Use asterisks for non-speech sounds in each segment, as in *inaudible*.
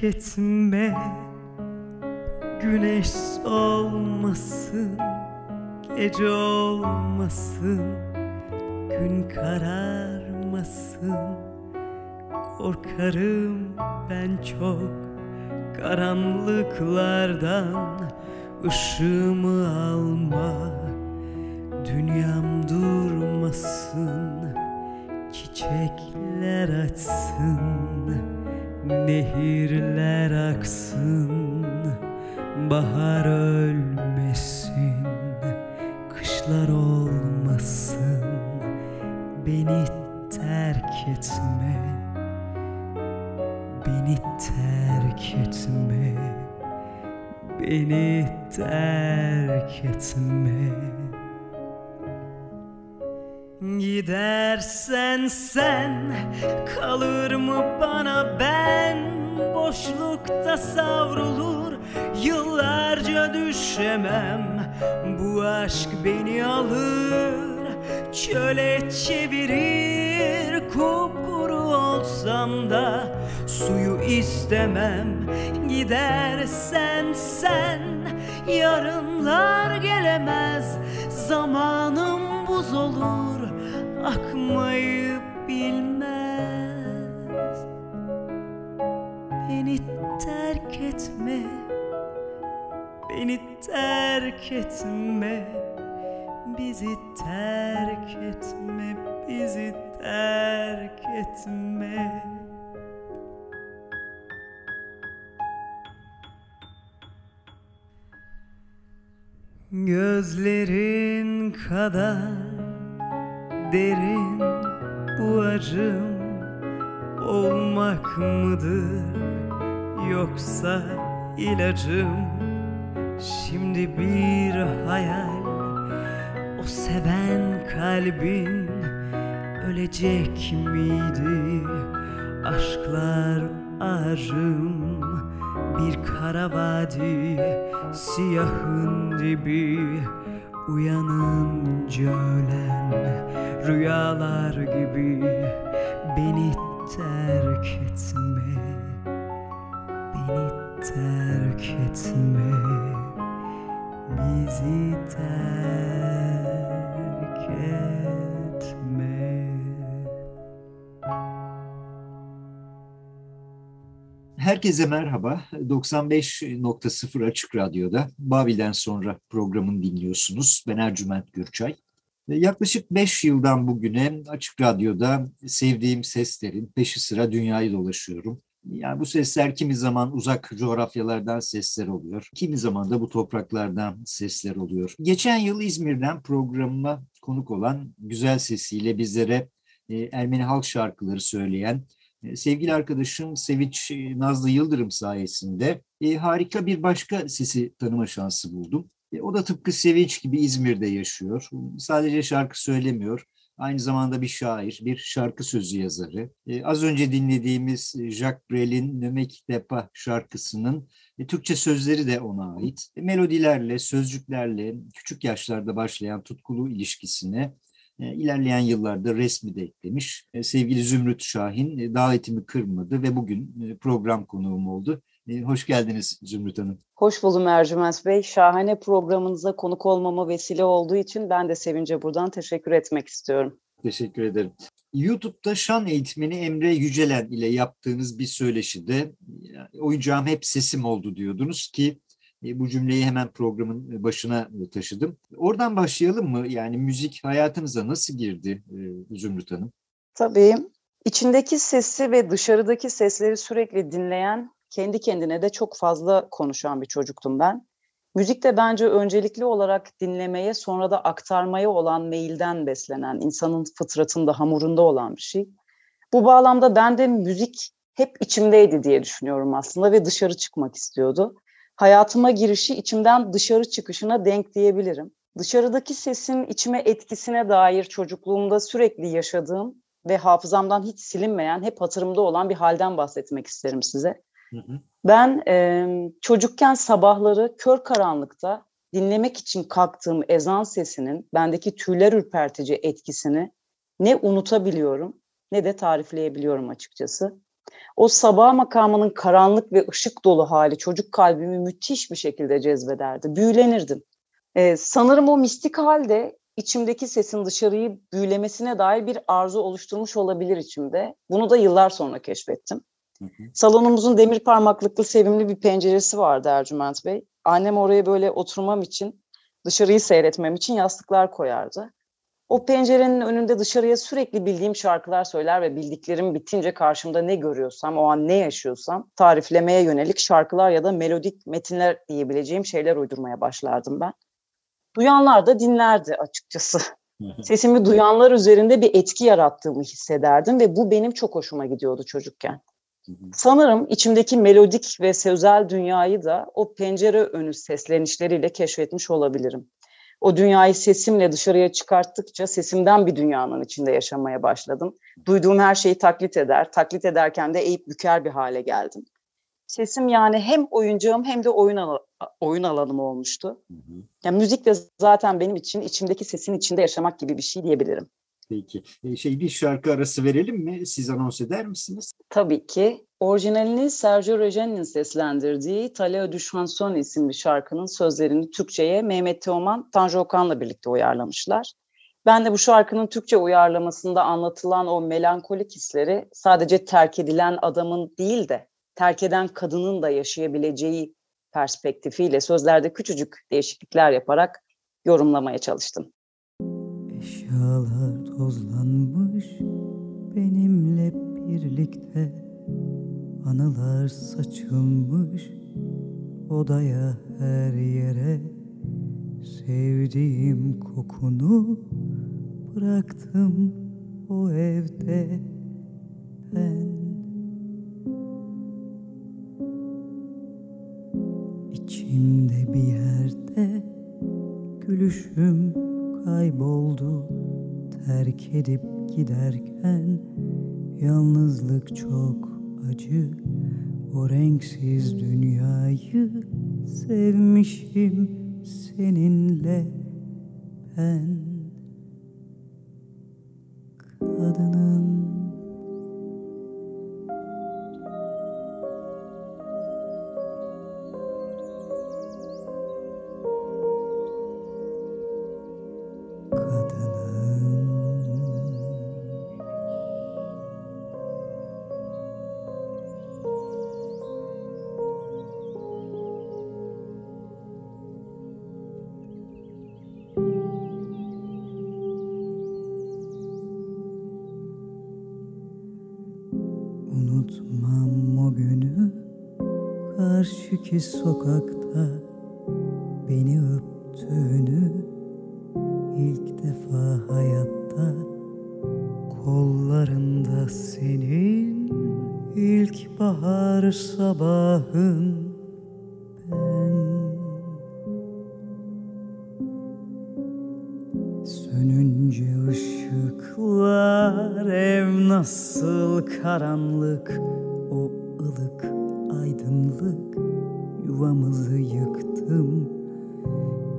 terk etme Güneş olmasın Gece olmasın Gün kararmasın. Korkarım ben çok Karanlıklardan ışığımı alma Dünyam durmasın Çiçekler açsın Nehirler aksın Bahar ölmesin Gidersen sen kalır mı bana? Ben Boşlukta savrulur yıllarca düşemem. Bu aşk beni alır çöle çevirir. Kupkuru olsam da suyu istemem. Gidersen sen yarınlar gelemez. Zamanım buz olur akmayı bilmez. Beni terk etme Beni terk etme. Bizi terk etme Bizi terk etme. Gözlerin kadar derin bu acım olmak mıdır yoksa ilacım şimdi bir hayal? O seven kalbin ölecek miydi? Aşklar ağacım bir kara vadi siyahın dibi Uyanınca ölen rüyalar gibi Beni terk etme Beni terk etme Bizi terk etme Herkese merhaba. 95.0 Açık Radyo'da Babil'den sonra programını dinliyorsunuz. Ben Ercüment Gürçay. Yaklaşık 5 yıldan bugüne Açık Radyo'da sevdiğim seslerin peşi sıra dünyayı dolaşıyorum. Yani bu sesler kimi zaman uzak coğrafyalardan sesler oluyor. Kimi zaman da bu topraklardan sesler oluyor. Geçen yıl İzmir'den programıma konuk olan güzel sesiyle bizlere Ermeni halk şarkıları söyleyen sevgili arkadaşım Sevinç Nazlı Yıldırım sayesinde e, harika bir başka sesi tanıma şansı buldum. E, o da tıpkı Sevinç gibi İzmir'de yaşıyor. Sadece şarkı söylemiyor. Aynı zamanda bir şair, bir şarkı sözü yazarı. E, az önce dinlediğimiz Jacques Brel'in Nömek Depa şarkısının e, Türkçe sözleri de ona ait. E, melodilerle, sözcüklerle küçük yaşlarda başlayan tutkulu ilişkisine İlerleyen yıllarda resmi de eklemiş. Sevgili Zümrüt Şahin davetimi kırmadı ve bugün program konuğum oldu. Hoş geldiniz Zümrüt Hanım. Hoş buldum Ercüment Bey. Şahane programınıza konuk olmama vesile olduğu için ben de Sevinç'e buradan teşekkür etmek istiyorum. Teşekkür ederim. YouTube'da şan eğitmeni Emre Yücelen ile yaptığınız bir söyleşide oyuncağım hep sesim oldu diyordunuz ki e, bu cümleyi hemen programın başına taşıdım. Oradan başlayalım mı? Yani müzik hayatınıza nasıl girdi e, Zümrüt Hanım? Tabii. İçindeki sesi ve dışarıdaki sesleri sürekli dinleyen, kendi kendine de çok fazla konuşan bir çocuktum ben. Müzik de bence öncelikli olarak dinlemeye sonra da aktarmaya olan meyilden beslenen, insanın fıtratında, hamurunda olan bir şey. Bu bağlamda ben de müzik hep içimdeydi diye düşünüyorum aslında ve dışarı çıkmak istiyordu. Hayatıma girişi içimden dışarı çıkışına denk diyebilirim. Dışarıdaki sesin içime etkisine dair çocukluğumda sürekli yaşadığım ve hafızamdan hiç silinmeyen, hep hatırımda olan bir halden bahsetmek isterim size. Hı hı. Ben e, çocukken sabahları kör karanlıkta dinlemek için kalktığım ezan sesinin bendeki tüyler ürpertici etkisini ne unutabiliyorum ne de tarifleyebiliyorum açıkçası. O sabah makamının karanlık ve ışık dolu hali çocuk kalbimi müthiş bir şekilde cezbederdi. Büyülenirdim. Ee, sanırım o mistik halde içimdeki sesin dışarıyı büyülemesine dair bir arzu oluşturmuş olabilir içimde. Bunu da yıllar sonra keşfettim. Salonumuzun demir parmaklıklı sevimli bir penceresi vardı Ercüment Bey. Annem oraya böyle oturmam için, dışarıyı seyretmem için yastıklar koyardı. O pencerenin önünde dışarıya sürekli bildiğim şarkılar söyler ve bildiklerim bitince karşımda ne görüyorsam, o an ne yaşıyorsam tariflemeye yönelik şarkılar ya da melodik metinler diyebileceğim şeyler uydurmaya başlardım ben. Duyanlar da dinlerdi açıkçası. Sesimi duyanlar üzerinde bir etki yarattığımı hissederdim ve bu benim çok hoşuma gidiyordu çocukken. Sanırım içimdeki melodik ve sözel dünyayı da o pencere önü seslenişleriyle keşfetmiş olabilirim. O dünyayı sesimle dışarıya çıkarttıkça sesimden bir dünyanın içinde yaşamaya başladım. Duyduğum her şeyi taklit eder, taklit ederken de eğip büker bir hale geldim. Sesim yani hem oyuncağım hem de oyun, al oyun alanım olmuştu. Yani müzik de zaten benim için içimdeki sesin içinde yaşamak gibi bir şey diyebilirim. Peki. E, şey bir şarkı arası verelim mi? Siz anons eder misiniz? Tabii ki. Orijinalini Sergio Reggiani'nin seslendirdiği Taleo du Chanson isimli şarkının sözlerini Türkçe'ye Mehmet Teoman, Tanju Okan'la birlikte uyarlamışlar. Ben de bu şarkının Türkçe uyarlamasında anlatılan o melankolik hisleri sadece terk edilen adamın değil de terk eden kadının da yaşayabileceği perspektifiyle sözlerde küçücük değişiklikler yaparak yorumlamaya çalıştım. Eşyalar tozlanmış benimle birlikte Anılar saçılmış odaya her yere. Sevdiğim kokunu bıraktım o evde. Ben İçimde bir yerde gülüşüm kayboldu. Terk edip giderken yalnızlık çok acı. O renksiz dünyayı sevmişim seninle. Ben kadının karşıki sokakta beni öptüğünü ilk defa hayatta kollarında senin ilk bahar sabahın ben. Sönünce ışıklar ev nasıl karanlık o ılık aydınlık yuvamızı yıktım.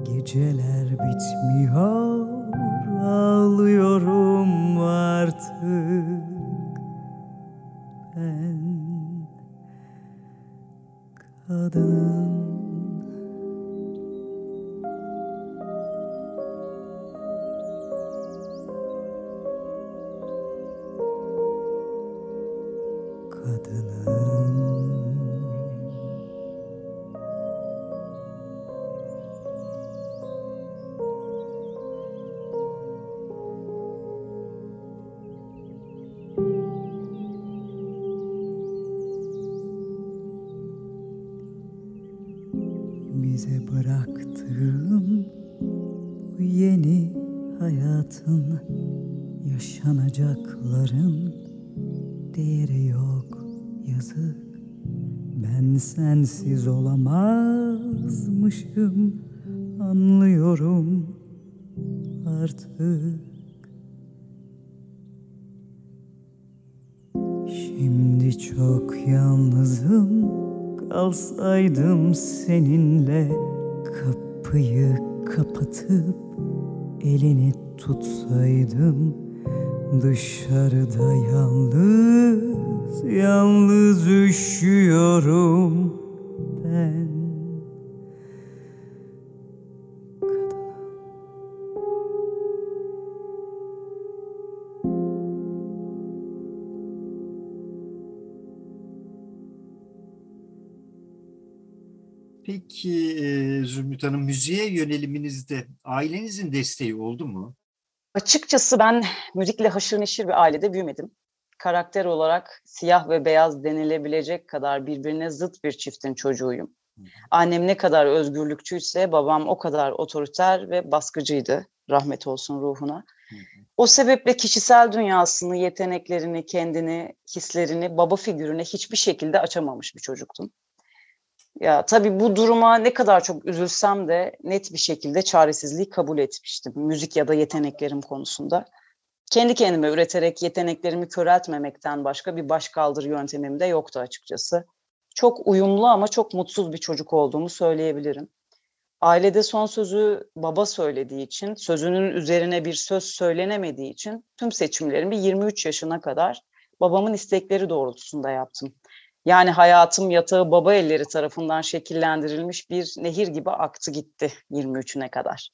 Geceler bitmiyor ağlıyorum üşüyorum ben Peki e, Zümrüt Hanım müziğe yöneliminizde ailenizin desteği oldu mu? Açıkçası ben müzikle haşır neşir bir ailede büyümedim. Karakter olarak siyah ve beyaz denilebilecek kadar birbirine zıt bir çiftin çocuğuyum. Annem ne kadar özgürlükçüyse babam o kadar otoriter ve baskıcıydı. Rahmet olsun ruhuna. O sebeple kişisel dünyasını, yeteneklerini, kendini, hislerini baba figürüne hiçbir şekilde açamamış bir çocuktum. Ya tabii bu duruma ne kadar çok üzülsem de net bir şekilde çaresizliği kabul etmiştim. Müzik ya da yeteneklerim konusunda. Kendi kendime üreterek yeteneklerimi köreltmemekten başka bir başkaldırı yöntemim de yoktu açıkçası. Çok uyumlu ama çok mutsuz bir çocuk olduğumu söyleyebilirim. Ailede son sözü baba söylediği için, sözünün üzerine bir söz söylenemediği için tüm seçimlerimi 23 yaşına kadar babamın istekleri doğrultusunda yaptım. Yani hayatım yatağı baba elleri tarafından şekillendirilmiş bir nehir gibi aktı gitti 23'üne kadar.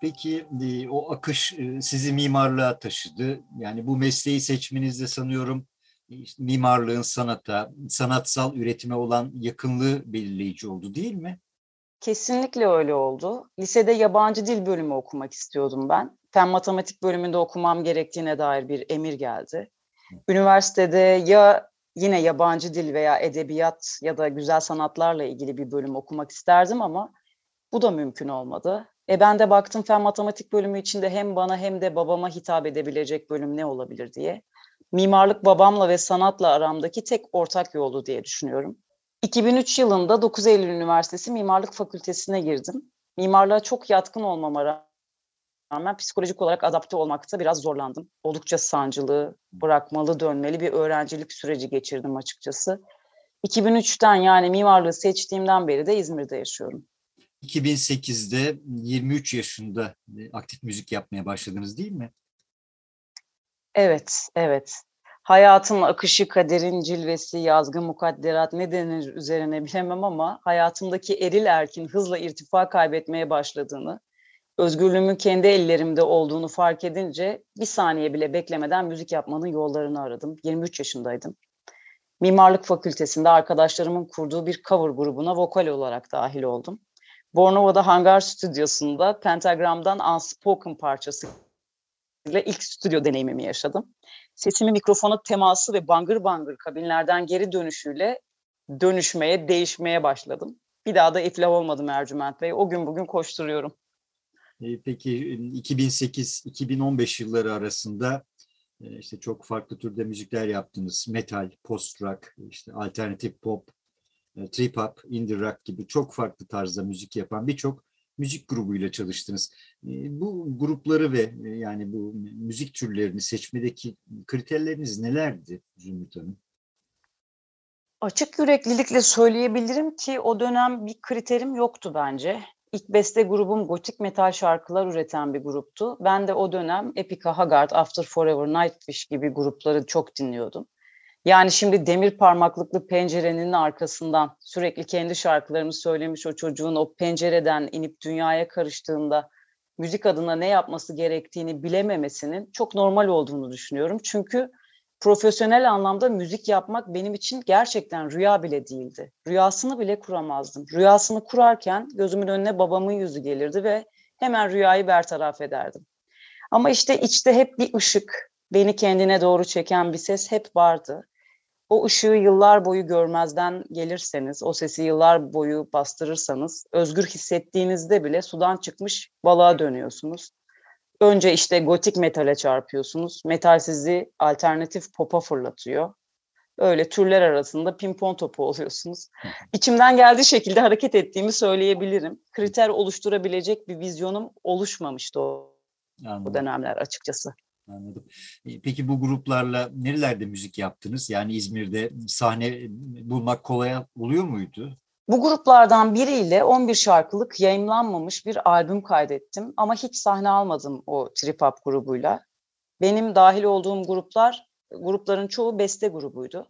Peki e, o akış e, sizi mimarlığa taşıdı. Yani bu mesleği seçmenizde sanıyorum e, işte mimarlığın sanata, sanatsal üretime olan yakınlığı belirleyici oldu değil mi? Kesinlikle öyle oldu. Lisede yabancı dil bölümü okumak istiyordum ben. Fen matematik bölümünde okumam gerektiğine dair bir emir geldi. Üniversitede ya yine yabancı dil veya edebiyat ya da güzel sanatlarla ilgili bir bölüm okumak isterdim ama bu da mümkün olmadı. E ben de baktım fen matematik bölümü içinde hem bana hem de babama hitap edebilecek bölüm ne olabilir diye. Mimarlık babamla ve sanatla aramdaki tek ortak yoldu diye düşünüyorum. 2003 yılında 9 Eylül Üniversitesi Mimarlık Fakültesine girdim. Mimarlığa çok yatkın olmama rağmen psikolojik olarak adapte olmakta biraz zorlandım. Oldukça sancılı, bırakmalı, dönmeli bir öğrencilik süreci geçirdim açıkçası. 2003'ten yani mimarlığı seçtiğimden beri de İzmir'de yaşıyorum. 2008'de 23 yaşında e, aktif müzik yapmaya başladınız değil mi? Evet, evet. Hayatın akışı, kaderin cilvesi, yazgı mukadderat ne denir üzerine bilemem ama hayatımdaki eril erkin hızla irtifa kaybetmeye başladığını, özgürlüğümün kendi ellerimde olduğunu fark edince bir saniye bile beklemeden müzik yapmanın yollarını aradım. 23 yaşındaydım. Mimarlık Fakültesinde arkadaşlarımın kurduğu bir cover grubuna vokal olarak dahil oldum. Bornova'da Hangar Stüdyosu'nda Pentagram'dan Unspoken parçası ile ilk stüdyo deneyimimi yaşadım. Sesimi mikrofona teması ve bangır bangır kabinlerden geri dönüşüyle dönüşmeye, değişmeye başladım. Bir daha da iflah olmadım Ercüment Bey. O gün bugün koşturuyorum. E, peki 2008-2015 yılları arasında e, işte çok farklı türde müzikler yaptınız. Metal, post rock, işte alternatif pop, trip hop, indie rock gibi çok farklı tarzda müzik yapan birçok müzik grubuyla çalıştınız. Bu grupları ve yani bu müzik türlerini seçmedeki kriterleriniz nelerdi Zümrüt Hanım? Açık yüreklilikle söyleyebilirim ki o dönem bir kriterim yoktu bence. İlk beste grubum gotik metal şarkılar üreten bir gruptu. Ben de o dönem Epica, Haggard, After Forever, Nightwish gibi grupları çok dinliyordum. Yani şimdi demir parmaklıklı pencerenin arkasından sürekli kendi şarkılarını söylemiş o çocuğun o pencereden inip dünyaya karıştığında müzik adına ne yapması gerektiğini bilememesinin çok normal olduğunu düşünüyorum. Çünkü profesyonel anlamda müzik yapmak benim için gerçekten rüya bile değildi. Rüyasını bile kuramazdım. Rüyasını kurarken gözümün önüne babamın yüzü gelirdi ve hemen rüyayı bertaraf ederdim. Ama işte içte hep bir ışık, beni kendine doğru çeken bir ses hep vardı. O ışığı yıllar boyu görmezden gelirseniz, o sesi yıllar boyu bastırırsanız, özgür hissettiğinizde bile sudan çıkmış balığa dönüyorsunuz. Önce işte gotik metale çarpıyorsunuz. Metal sizi alternatif pop'a fırlatıyor. Öyle türler arasında pimpon topu oluyorsunuz. *laughs* İçimden geldiği şekilde hareket ettiğimi söyleyebilirim. Kriter oluşturabilecek bir vizyonum oluşmamıştı o, o dönemler açıkçası. Anladım. E, peki bu gruplarla nerelerde müzik yaptınız? Yani İzmir'de sahne bulmak kolay oluyor muydu? Bu gruplardan biriyle 11 şarkılık yayınlanmamış bir albüm kaydettim ama hiç sahne almadım o trip hop grubuyla. Benim dahil olduğum gruplar, grupların çoğu beste grubuydu.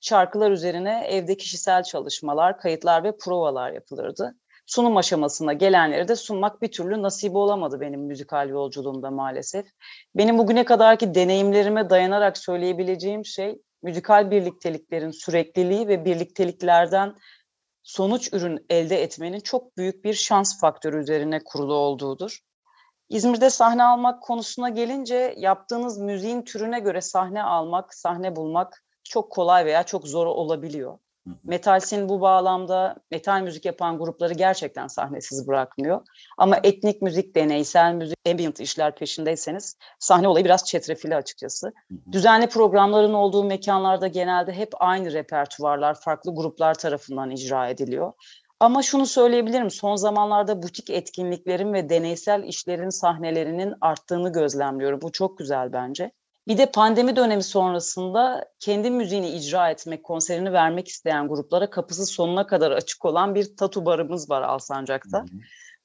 Şarkılar üzerine evde kişisel çalışmalar, kayıtlar ve provalar yapılırdı sunum aşamasına gelenleri de sunmak bir türlü nasip olamadı benim müzikal yolculuğumda maalesef. Benim bugüne kadarki deneyimlerime dayanarak söyleyebileceğim şey müzikal birlikteliklerin sürekliliği ve birlikteliklerden sonuç ürün elde etmenin çok büyük bir şans faktörü üzerine kurulu olduğudur. İzmir'de sahne almak konusuna gelince yaptığınız müziğin türüne göre sahne almak, sahne bulmak çok kolay veya çok zor olabiliyor. Metalsin bu bağlamda metal müzik yapan grupları gerçekten sahnesiz bırakmıyor. Ama etnik müzik, deneysel müzik, ambient işler peşindeyseniz sahne olayı biraz çetrefilli açıkçası. Düzenli programların olduğu mekanlarda genelde hep aynı repertuvarlar farklı gruplar tarafından icra ediliyor. Ama şunu söyleyebilirim, son zamanlarda butik etkinliklerin ve deneysel işlerin sahnelerinin arttığını gözlemliyorum. Bu çok güzel bence. Bir de pandemi dönemi sonrasında kendi müziğini icra etmek, konserini vermek isteyen gruplara kapısı sonuna kadar açık olan bir tatu barımız var Alsancak'ta.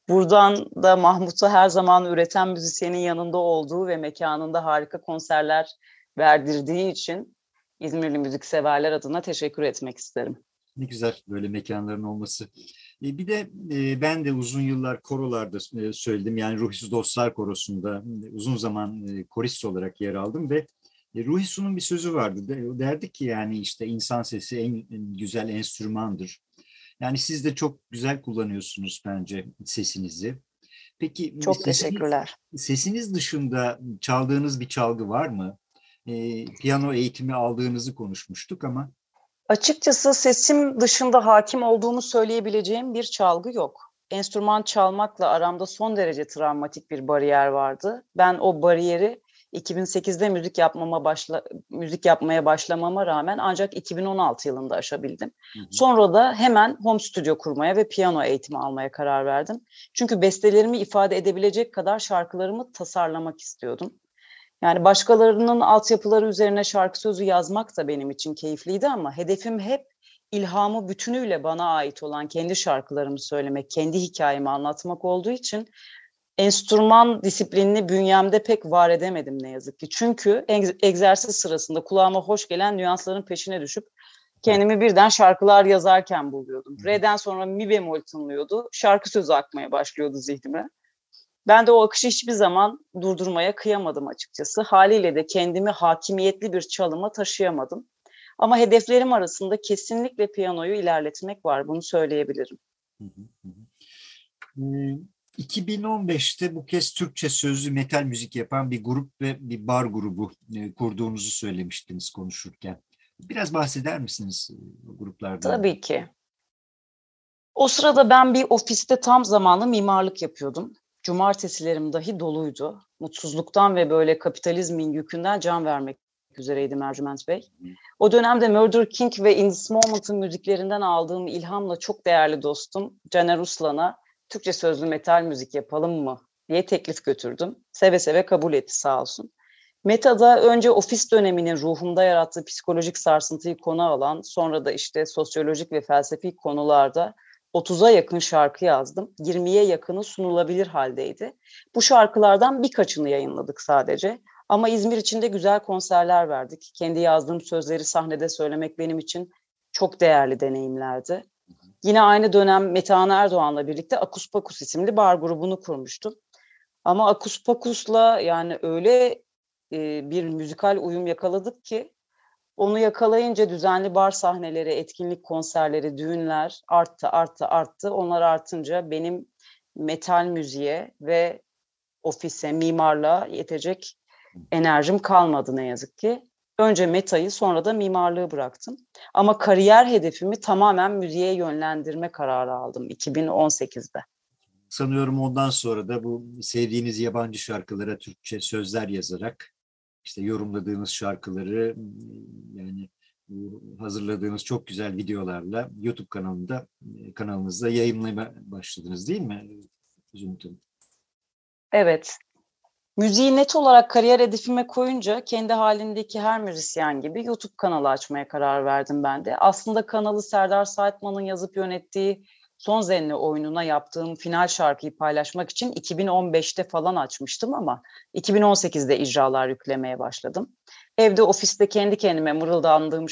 Buradan da Mahmut'a her zaman üreten müzisyenin yanında olduğu ve mekanında harika konserler verdirdiği için İzmirli müzikseverler adına teşekkür etmek isterim. Ne güzel böyle mekanların olması. E, bir de e, ben de uzun yıllar korolarda e, söyledim. Yani Ruhis Dostlar Korosu'nda uzun zaman korist olarak yer aldım ve Ruhisu'nun bir sözü vardı. Derdi ki yani işte insan sesi en güzel enstrümandır. Yani siz de çok güzel kullanıyorsunuz bence sesinizi. Peki çok sesiniz, teşekkürler. Sesiniz dışında çaldığınız bir çalgı var mı? E, piyano eğitimi aldığınızı konuşmuştuk ama Açıkçası sesim dışında hakim olduğumu söyleyebileceğim bir çalgı yok. Enstrüman çalmakla aramda son derece travmatik bir bariyer vardı. Ben o bariyeri 2008'de müzik yapmama başla müzik yapmaya başlamama rağmen ancak 2016 yılında aşabildim. Hı hı. Sonra da hemen home stüdyo kurmaya ve piyano eğitimi almaya karar verdim. Çünkü bestelerimi ifade edebilecek kadar şarkılarımı tasarlamak istiyordum. Yani başkalarının altyapıları üzerine şarkı sözü yazmak da benim için keyifliydi ama hedefim hep ilhamı bütünüyle bana ait olan kendi şarkılarımı söylemek, kendi hikayemi anlatmak olduğu için enstrüman disiplinini bünyemde pek var edemedim ne yazık ki. Çünkü egzersiz sırasında kulağıma hoş gelen nüansların peşine düşüp kendimi birden şarkılar yazarken buluyordum. Re'den sonra mi bemol tınlıyordu, şarkı sözü akmaya başlıyordu zihnime. Ben de o akışı hiçbir zaman durdurmaya kıyamadım açıkçası. Haliyle de kendimi hakimiyetli bir çalıma taşıyamadım. Ama hedeflerim arasında kesinlikle piyanoyu ilerletmek var. Bunu söyleyebilirim. 2015'te bu kez Türkçe sözlü metal müzik yapan bir grup ve bir bar grubu kurduğunuzu söylemiştiniz konuşurken. Biraz bahseder misiniz bu gruplardan? Tabii ki. O sırada ben bir ofiste tam zamanlı mimarlık yapıyordum cumartesilerim dahi doluydu. Mutsuzluktan ve böyle kapitalizmin yükünden can vermek üzereydi Merciment Bey. O dönemde Murder King ve In This Moment'ın müziklerinden aldığım ilhamla çok değerli dostum Caner Uslan'a Türkçe sözlü metal müzik yapalım mı diye teklif götürdüm. Seve seve kabul etti sağ olsun. Meta'da önce ofis döneminin ruhumda yarattığı psikolojik sarsıntıyı konu alan, sonra da işte sosyolojik ve felsefi konularda 30'a yakın şarkı yazdım. 20'ye yakını sunulabilir haldeydi. Bu şarkılardan birkaçını yayınladık sadece. Ama İzmir içinde güzel konserler verdik. Kendi yazdığım sözleri sahnede söylemek benim için çok değerli deneyimlerdi. Yine aynı dönem Metehan Erdoğan'la birlikte Akus Pakus isimli bar grubunu kurmuştum. Ama Akus Pakus'la yani öyle bir müzikal uyum yakaladık ki onu yakalayınca düzenli bar sahneleri, etkinlik konserleri, düğünler arttı, arttı, arttı. Onlar artınca benim metal müziğe ve ofise, mimarlığa yetecek enerjim kalmadı ne yazık ki. Önce metayı sonra da mimarlığı bıraktım. Ama kariyer hedefimi tamamen müziğe yönlendirme kararı aldım 2018'de. Sanıyorum ondan sonra da bu sevdiğiniz yabancı şarkılara Türkçe sözler yazarak işte yorumladığınız şarkıları yani hazırladığınız çok güzel videolarla YouTube kanalında kanalınızda yayınlamaya başladınız değil mi Zümrüt Evet. Müziği net olarak kariyer hedefime koyunca kendi halindeki her müzisyen gibi YouTube kanalı açmaya karar verdim ben de. Aslında kanalı Serdar Saatman'ın yazıp yönettiği Son Zenli oyununa yaptığım final şarkıyı paylaşmak için 2015'te falan açmıştım ama 2018'de icralar yüklemeye başladım. Evde ofiste kendi kendime mırıldandığım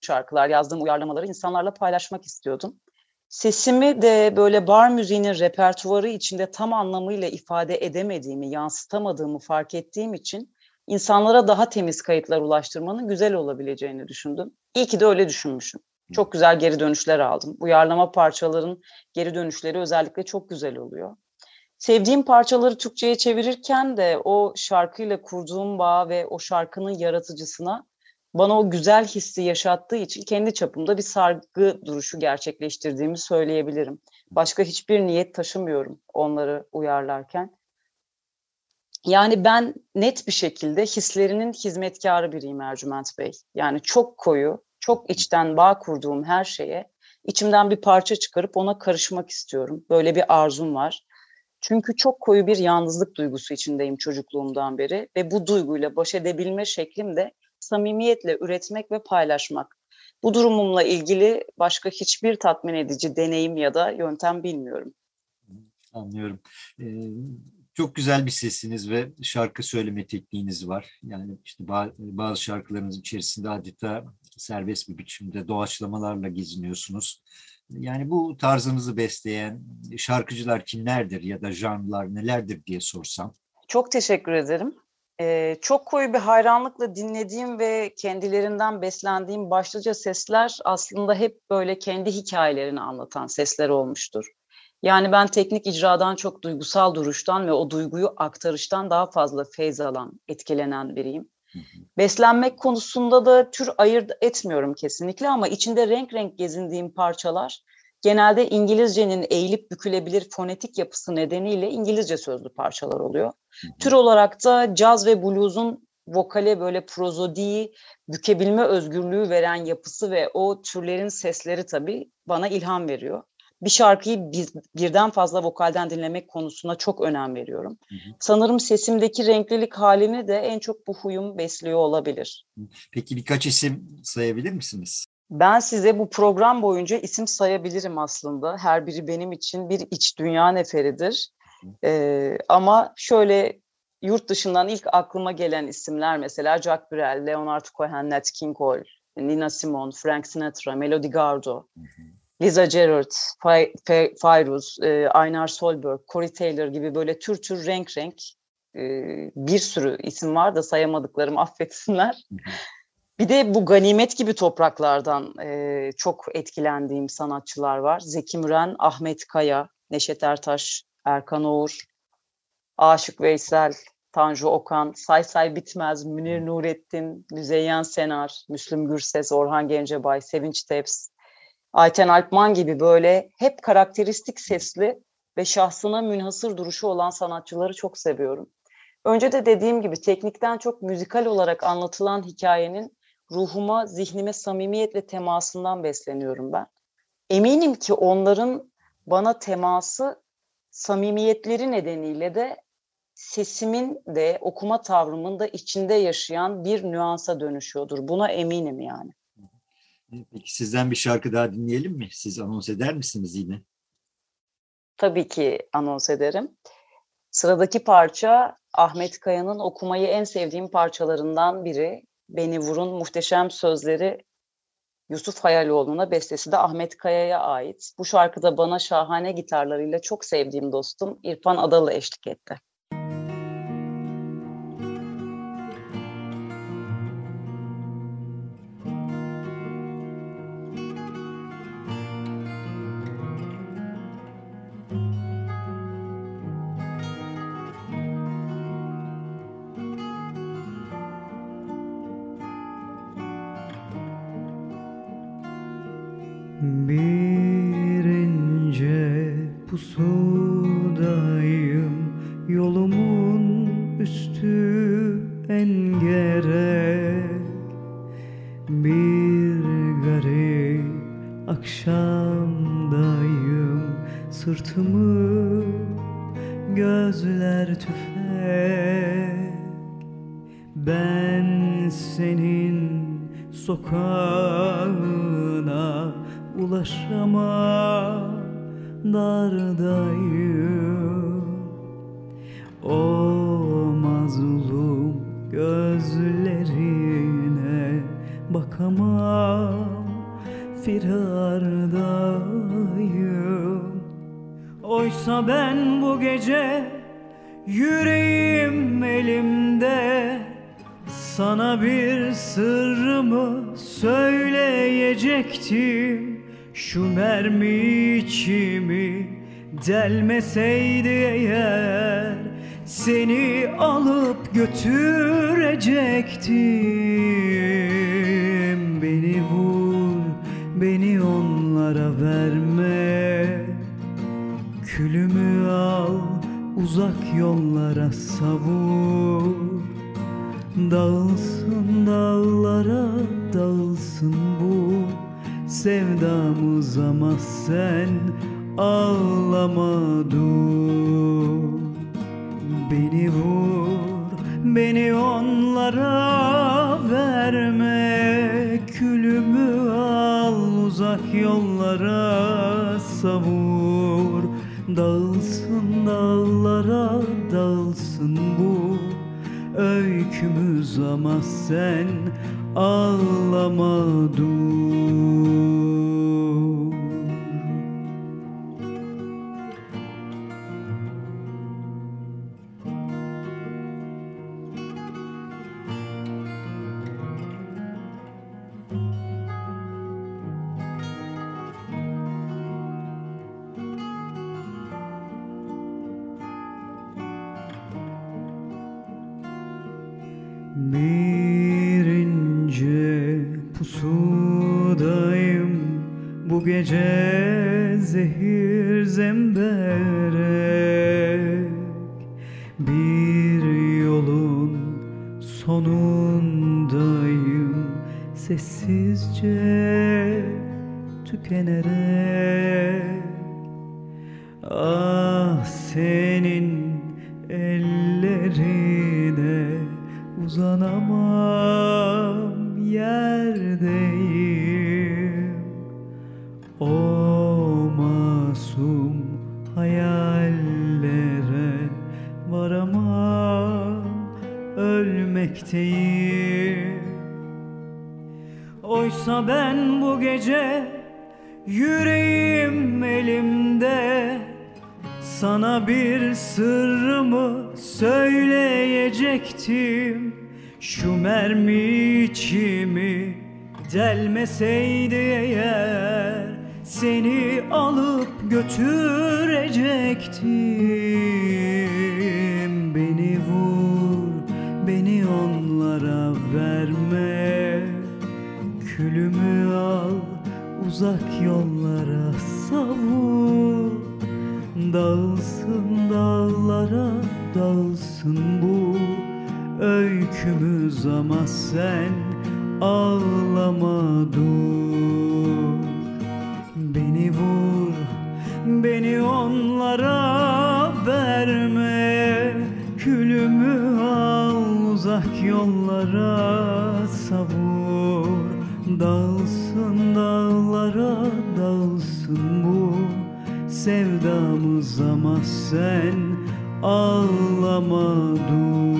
şarkılar, yazdığım uyarlamaları insanlarla paylaşmak istiyordum. Sesimi de böyle bar müziğinin repertuarı içinde tam anlamıyla ifade edemediğimi, yansıtamadığımı fark ettiğim için insanlara daha temiz kayıtlar ulaştırmanın güzel olabileceğini düşündüm. İyi ki de öyle düşünmüşüm. Çok güzel geri dönüşler aldım. Uyarlama parçaların geri dönüşleri özellikle çok güzel oluyor. Sevdiğim parçaları Türkçe'ye çevirirken de o şarkıyla kurduğum bağ ve o şarkının yaratıcısına bana o güzel hissi yaşattığı için kendi çapımda bir sargı duruşu gerçekleştirdiğimi söyleyebilirim. Başka hiçbir niyet taşımıyorum onları uyarlarken. Yani ben net bir şekilde hislerinin hizmetkarı biriyim Ercüment Bey. Yani çok koyu, çok içten bağ kurduğum her şeye içimden bir parça çıkarıp ona karışmak istiyorum. Böyle bir arzum var. Çünkü çok koyu bir yalnızlık duygusu içindeyim çocukluğumdan beri ve bu duyguyla baş edebilme şeklim de samimiyetle üretmek ve paylaşmak. Bu durumumla ilgili başka hiçbir tatmin edici deneyim ya da yöntem bilmiyorum. Anlıyorum. Ee, çok güzel bir sesiniz ve şarkı söyleme tekniğiniz var. Yani işte bazı şarkılarınız içerisinde adeta serbest bir biçimde doğaçlamalarla geziniyorsunuz. Yani bu tarzınızı besleyen şarkıcılar kimlerdir ya da janrlar nelerdir diye sorsam. Çok teşekkür ederim. Ee, çok koyu bir hayranlıkla dinlediğim ve kendilerinden beslendiğim başlıca sesler aslında hep böyle kendi hikayelerini anlatan sesler olmuştur. Yani ben teknik icradan çok duygusal duruştan ve o duyguyu aktarıştan daha fazla feyz alan, etkilenen biriyim. Beslenmek konusunda da tür ayırt etmiyorum kesinlikle ama içinde renk renk gezindiğim parçalar genelde İngilizcenin eğilip bükülebilir fonetik yapısı nedeniyle İngilizce sözlü parçalar oluyor. Tür olarak da caz ve blues'un vokale böyle prozodiyi, bükebilme özgürlüğü veren yapısı ve o türlerin sesleri tabii bana ilham veriyor bir şarkıyı bir, birden fazla vokalden dinlemek konusuna çok önem veriyorum. Hı hı. Sanırım sesimdeki renklilik halini de en çok bu huyum besliyor olabilir. Peki birkaç isim sayabilir misiniz? Ben size bu program boyunca isim sayabilirim aslında. Her biri benim için bir iç dünya neferidir. Ee, ama şöyle yurt dışından ilk aklıma gelen isimler mesela Jack Brel, Leonard Cohen, Nat King Cole, Nina Simone, Frank Sinatra, Melody Gardot. Hı hı. Liza Gerard, Fayruz, e, Aynar Solberg, Corey Taylor gibi böyle tür tür renk renk e, bir sürü isim var da sayamadıklarım affetsinler. Bir de bu ganimet gibi topraklardan e, çok etkilendiğim sanatçılar var. Zeki Müren, Ahmet Kaya, Neşet Ertaş, Erkan Oğur, Aşık Veysel, Tanju Okan, Say Say Bitmez, Münir Nurettin, Müzeyyen Senar, Müslüm Gürses, Orhan Gencebay, Sevinç Teps, Ayten Alpman gibi böyle hep karakteristik sesli ve şahsına münhasır duruşu olan sanatçıları çok seviyorum. Önce de dediğim gibi teknikten çok müzikal olarak anlatılan hikayenin ruhuma, zihnime samimiyetle temasından besleniyorum ben. Eminim ki onların bana teması samimiyetleri nedeniyle de sesimin de okuma tavrımın da içinde yaşayan bir nüansa dönüşüyordur. Buna eminim yani. Peki sizden bir şarkı daha dinleyelim mi? Siz anons eder misiniz yine? Tabii ki anons ederim. Sıradaki parça Ahmet Kaya'nın okumayı en sevdiğim parçalarından biri. Beni Vurun muhteşem sözleri Yusuf Hayaloğlu'na bestesi de Ahmet Kaya'ya ait. Bu şarkıda bana şahane gitarlarıyla çok sevdiğim dostum İrfan Adalı eşlik etti. Yolumun üstü engerek Bir garip akşamdayım. Sırtımı gözler tüfek. Ben senin sokağına ulaşamam. Dardayım O mazlum gözlerine bakamam. Firardayım. Oysa ben bu gece yüreğim elimde. Sana bir sırrımı söyleyecektim. Şu mermi içimi delmeseydi eğer Seni alıp götürecektim. Beni vur, beni onlara verme. Külümü al uzak yollara savur. Dağılsın dağlara dağılsın bu Sevdamız ama sen ağlama dur Beni vur beni onlara verme. Külümü al uzak yollara savur. Dağılsın dağlara dağılsın bu. Öykümüz ama sen ağlama dur uzak yollara savur. Dağılsın dağlara dağılsın bu öykümüz ama sen ağlama dur. Beni vur beni onlara verme. Külümü al uzak yollara savur sevdamız ama sen ağlama dur.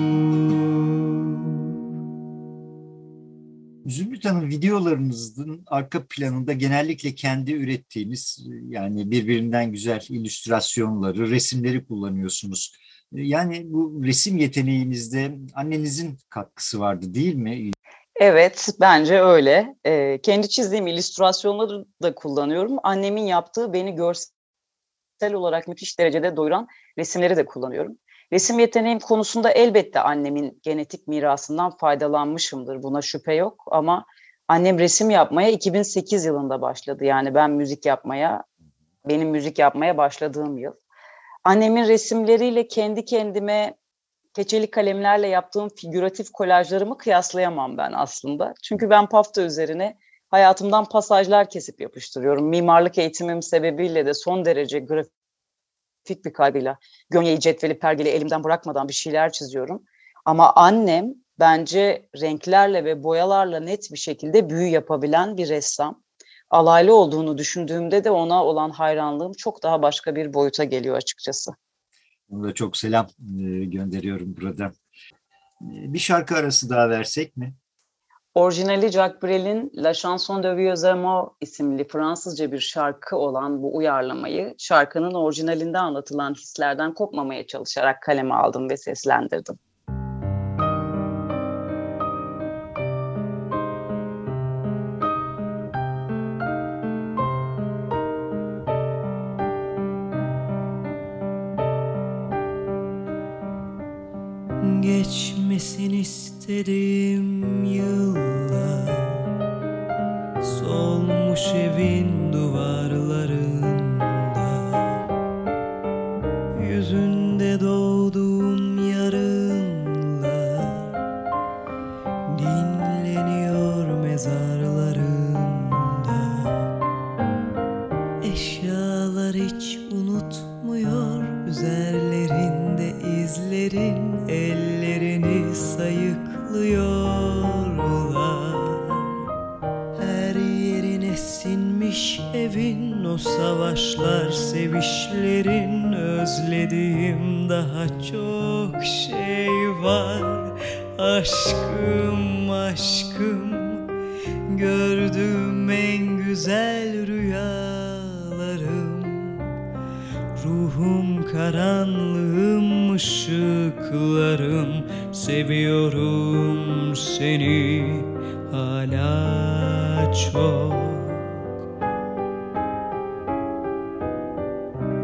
Zümrüt Hanım videolarınızın arka planında genellikle kendi ürettiğiniz yani birbirinden güzel illüstrasyonları, resimleri kullanıyorsunuz. Yani bu resim yeteneğinizde annenizin katkısı vardı değil mi? Evet, bence öyle. Ee, kendi çizdiğim illüstrasyonları da kullanıyorum. Annemin yaptığı beni görsel olarak müthiş derecede doyuran resimleri de kullanıyorum. Resim yeteneğim konusunda elbette annemin genetik mirasından faydalanmışımdır. Buna şüphe yok ama Annem resim yapmaya 2008 yılında başladı. Yani ben müzik yapmaya, benim müzik yapmaya başladığım yıl. Annemin resimleriyle kendi kendime keçeli kalemlerle yaptığım figüratif kolajlarımı kıyaslayamam ben aslında. Çünkü ben pafta üzerine hayatımdan pasajlar kesip yapıştırıyorum. Mimarlık eğitimim sebebiyle de son derece grafik bir kaygıyla gönyeyi, cetveli, pergeli elimden bırakmadan bir şeyler çiziyorum. Ama annem bence renklerle ve boyalarla net bir şekilde büyü yapabilen bir ressam. Alaylı olduğunu düşündüğümde de ona olan hayranlığım çok daha başka bir boyuta geliyor açıkçası. Ona da çok selam gönderiyorum burada. Bir şarkı arası daha versek mi? Orijinali Jacques Brel'in La Chanson de Vieux Amants isimli Fransızca bir şarkı olan bu uyarlamayı şarkının orijinalinde anlatılan hislerden kopmamaya çalışarak kaleme aldım ve seslendirdim. Geçmesin istedim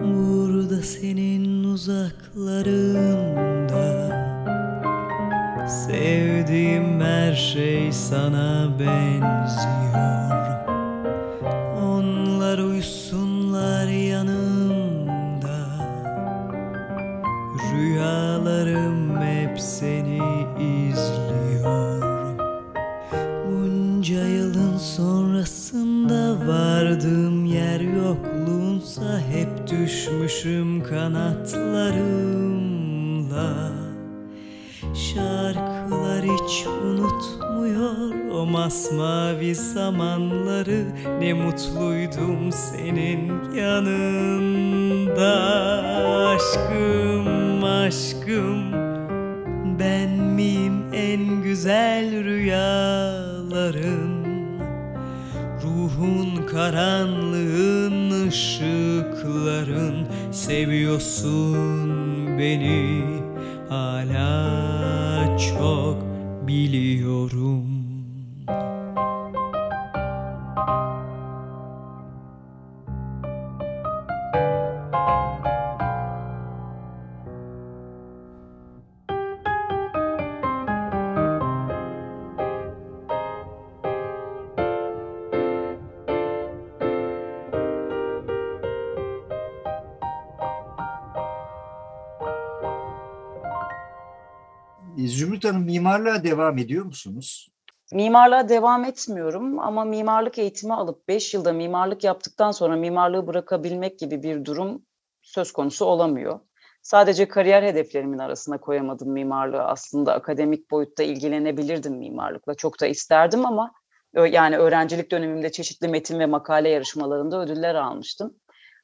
Burada senin uzaklarında. Sevdiğim her şey sana benziyor masmavi zamanları Ne mutluydum senin yanında. Aşkım aşkım ben miyim en güzel rüyaların? Ruhun karanlığın ışıkların Seviyorsun beni mimarlığa devam ediyor musunuz? Mimarlığa devam etmiyorum ama mimarlık eğitimi alıp 5 yılda mimarlık yaptıktan sonra mimarlığı bırakabilmek gibi bir durum söz konusu olamıyor. Sadece kariyer hedeflerimin arasına koyamadım mimarlığı. Aslında akademik boyutta ilgilenebilirdim mimarlıkla. Çok da isterdim ama yani öğrencilik dönemimde çeşitli metin ve makale yarışmalarında ödüller almıştım.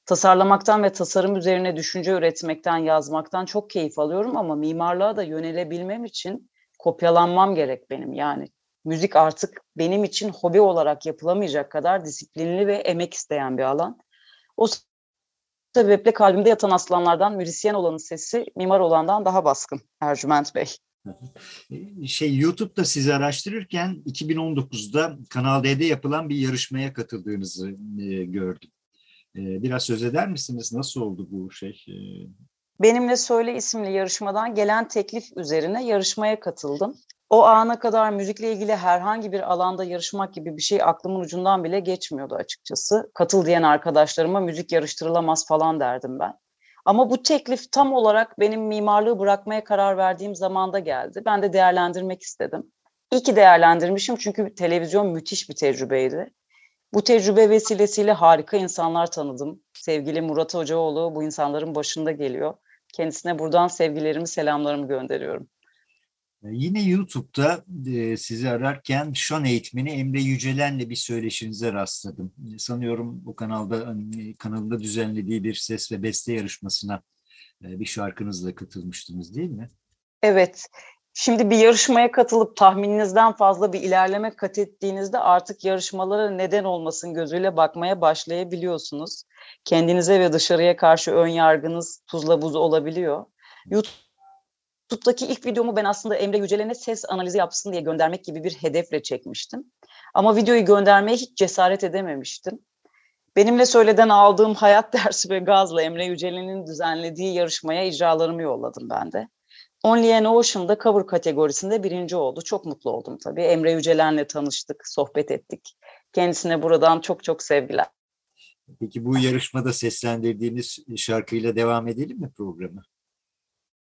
Tasarlamaktan ve tasarım üzerine düşünce üretmekten, yazmaktan çok keyif alıyorum ama mimarlığa da yönelebilmem için kopyalanmam gerek benim. Yani müzik artık benim için hobi olarak yapılamayacak kadar disiplinli ve emek isteyen bir alan. O sebeple kalbimde yatan aslanlardan müzisyen olanın sesi mimar olandan daha baskın Ercüment Bey. *laughs* Şey YouTube'da sizi araştırırken 2019'da Kanal D'de yapılan bir yarışmaya katıldığınızı e, gördüm. E, biraz söz eder misiniz? Nasıl oldu bu şey? Benimle Söyle isimli yarışmadan gelen teklif üzerine yarışmaya katıldım. O ana kadar müzikle ilgili herhangi bir alanda yarışmak gibi bir şey aklımın ucundan bile geçmiyordu açıkçası. Katıl diyen arkadaşlarıma müzik yarıştırılamaz falan derdim ben. Ama bu teklif tam olarak benim mimarlığı bırakmaya karar verdiğim zamanda geldi. Ben de değerlendirmek istedim. İyi ki değerlendirmişim çünkü televizyon müthiş bir tecrübeydi. Bu tecrübe vesilesiyle harika insanlar tanıdım. Sevgili Murat Hocaoğlu bu insanların başında geliyor. Kendisine buradan sevgilerimi, selamlarımı gönderiyorum. Ee, yine YouTube'da e, sizi ararken şan eğitmeni Emre Yücelen'le bir söyleşinize rastladım. Sanıyorum o kanalda hani, kanalında düzenlediği bir ses ve beste yarışmasına e, bir şarkınızla katılmıştınız değil mi? Evet. Şimdi bir yarışmaya katılıp tahmininizden fazla bir ilerleme kat ettiğinizde artık yarışmalara neden olmasın gözüyle bakmaya başlayabiliyorsunuz. Kendinize ve dışarıya karşı ön yargınız tuzla buz olabiliyor. YouTube'daki ilk videomu ben aslında Emre Yücelen'e ses analizi yapsın diye göndermek gibi bir hedefle çekmiştim. Ama videoyu göndermeye hiç cesaret edememiştim. Benimle söyleden aldığım hayat dersi ve gazla Emre Yücelen'in düzenlediği yarışmaya icralarımı yolladım ben de. Only an Ocean'da cover kategorisinde birinci oldu. Çok mutlu oldum tabii. Emre Yücelen'le tanıştık, sohbet ettik. Kendisine buradan çok çok sevgiler. Peki bu yarışmada seslendirdiğiniz şarkıyla devam edelim mi programı?